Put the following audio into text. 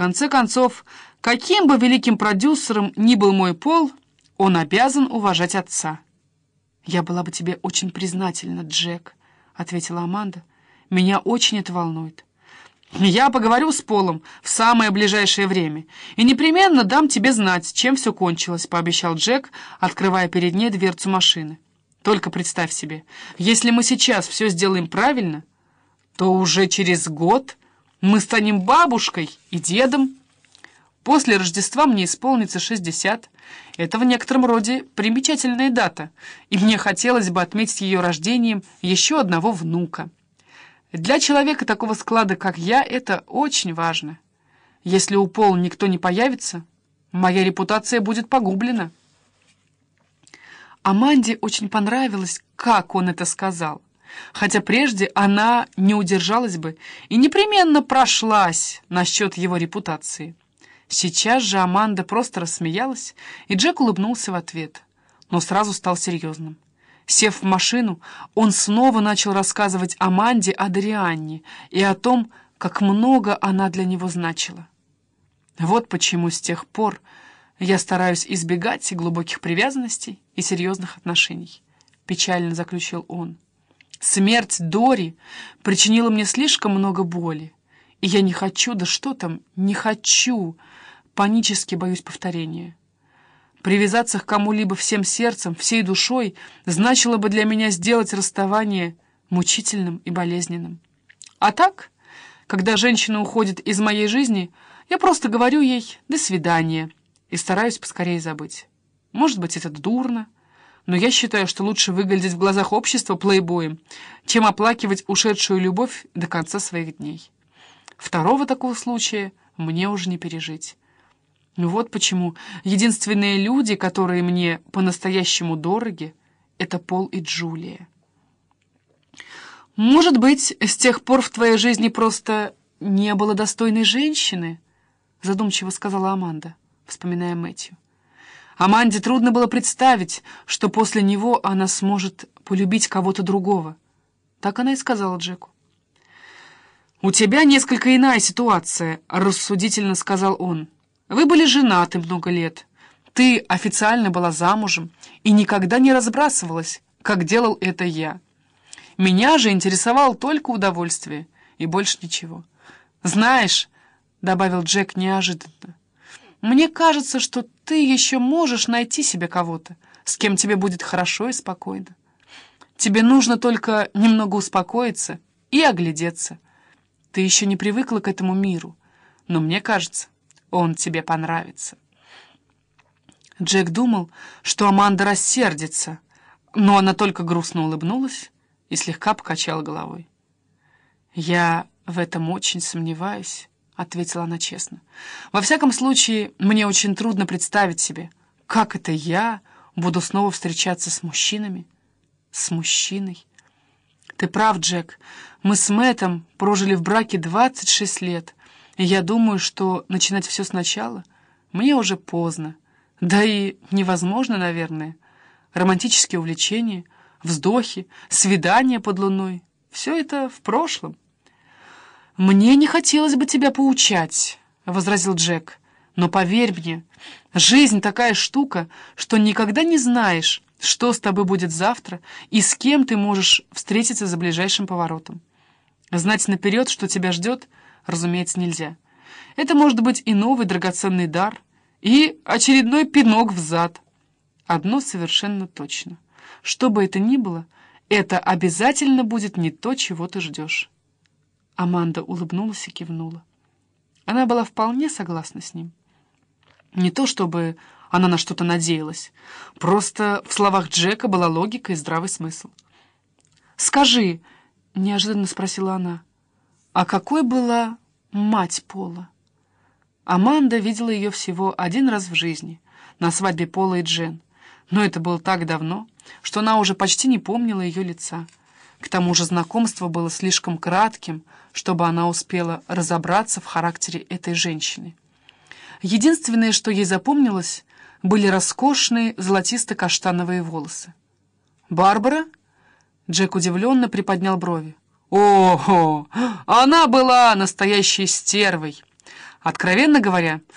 конце концов, каким бы великим продюсером ни был мой пол, он обязан уважать отца. «Я была бы тебе очень признательна, Джек», — ответила Аманда. «Меня очень это волнует». «Я поговорю с Полом в самое ближайшее время и непременно дам тебе знать, чем все кончилось», — пообещал Джек, открывая перед ней дверцу машины. «Только представь себе, если мы сейчас все сделаем правильно, то уже через год мы станем бабушкой и дедом. После Рождества мне исполнится 60. Это в некотором роде примечательная дата, и мне хотелось бы отметить ее рождением еще одного внука». Для человека такого склада, как я, это очень важно. Если у Пола никто не появится, моя репутация будет погублена. Аманде очень понравилось, как он это сказал. Хотя прежде она не удержалась бы и непременно прошлась насчет его репутации. Сейчас же Аманда просто рассмеялась, и Джек улыбнулся в ответ, но сразу стал серьезным. Сев в машину, он снова начал рассказывать о Манде Адрианне и о том, как много она для него значила. Вот почему с тех пор я стараюсь избегать глубоких привязанностей и серьезных отношений, печально заключил он. Смерть Дори причинила мне слишком много боли, и я не хочу, да что там, не хочу, панически боюсь повторения. Привязаться к кому-либо всем сердцем, всей душой значило бы для меня сделать расставание мучительным и болезненным. А так, когда женщина уходит из моей жизни, я просто говорю ей «до свидания» и стараюсь поскорее забыть. Может быть, это дурно, но я считаю, что лучше выглядеть в глазах общества плейбоем, чем оплакивать ушедшую любовь до конца своих дней. Второго такого случая мне уже не пережить. Ну вот почему единственные люди, которые мне по-настоящему дороги, это Пол и Джулия. «Может быть, с тех пор в твоей жизни просто не было достойной женщины?» задумчиво сказала Аманда, вспоминая Мэтью. Аманде трудно было представить, что после него она сможет полюбить кого-то другого. Так она и сказала Джеку. «У тебя несколько иная ситуация», — рассудительно сказал он. Вы были женаты много лет. Ты официально была замужем и никогда не разбрасывалась, как делал это я. Меня же интересовало только удовольствие и больше ничего. Знаешь, — добавил Джек неожиданно, — мне кажется, что ты еще можешь найти себе кого-то, с кем тебе будет хорошо и спокойно. Тебе нужно только немного успокоиться и оглядеться. Ты еще не привыкла к этому миру, но мне кажется, он тебе понравится». Джек думал, что Аманда рассердится, но она только грустно улыбнулась и слегка покачала головой. «Я в этом очень сомневаюсь», — ответила она честно. «Во всяком случае, мне очень трудно представить себе, как это я буду снова встречаться с мужчинами, с мужчиной. Ты прав, Джек, мы с Мэттом прожили в браке 26 лет, и я думаю, что начинать все сначала мне уже поздно. Да и невозможно, наверное. Романтические увлечения, вздохи, свидания под луной — все это в прошлом. «Мне не хотелось бы тебя поучать», — возразил Джек. «Но поверь мне, жизнь такая штука, что никогда не знаешь, что с тобой будет завтра и с кем ты можешь встретиться за ближайшим поворотом. Знать наперед, что тебя ждет — разумеется, нельзя. Это может быть и новый драгоценный дар, и очередной пинок в зад. Одно совершенно точно. Что бы это ни было, это обязательно будет не то, чего ты ждешь. Аманда улыбнулась и кивнула. Она была вполне согласна с ним. Не то чтобы она на что-то надеялась, просто в словах Джека была логика и здравый смысл. «Скажи», — неожиданно спросила она, — «а какой была мать Пола. Аманда видела ее всего один раз в жизни, на свадьбе Пола и Джен, но это было так давно, что она уже почти не помнила ее лица. К тому же знакомство было слишком кратким, чтобы она успела разобраться в характере этой женщины. Единственное, что ей запомнилось, были роскошные золотисто-каштановые волосы. «Барбара?» Джек удивленно приподнял брови. Ого! Она была настоящей стервой. Откровенно говоря,